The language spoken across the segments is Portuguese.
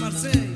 Marseille.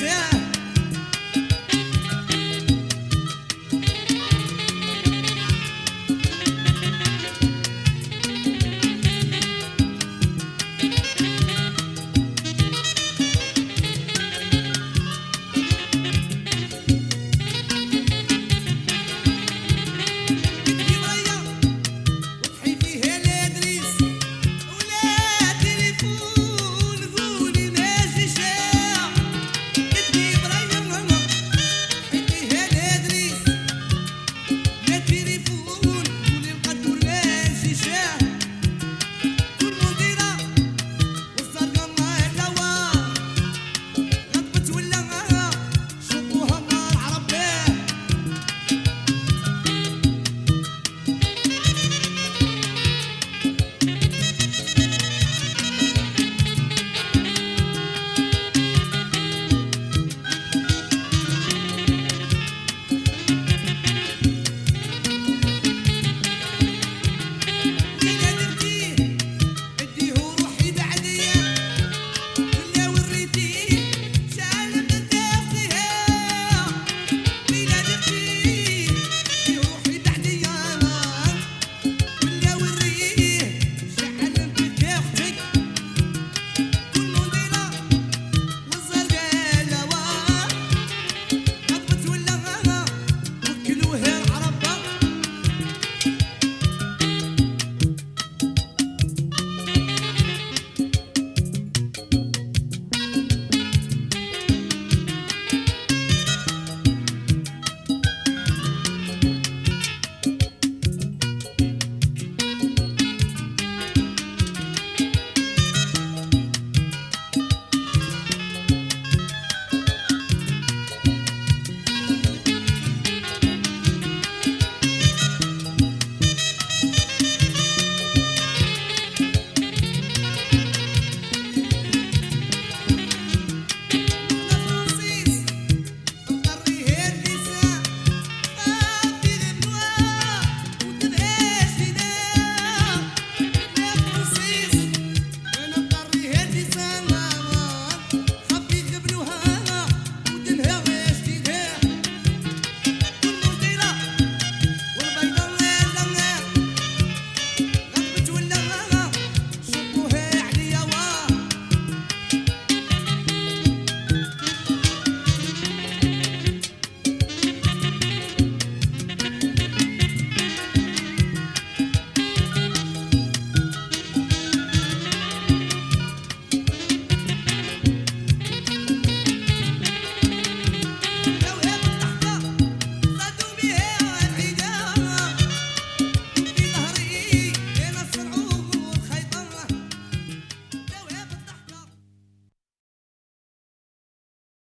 Yeah.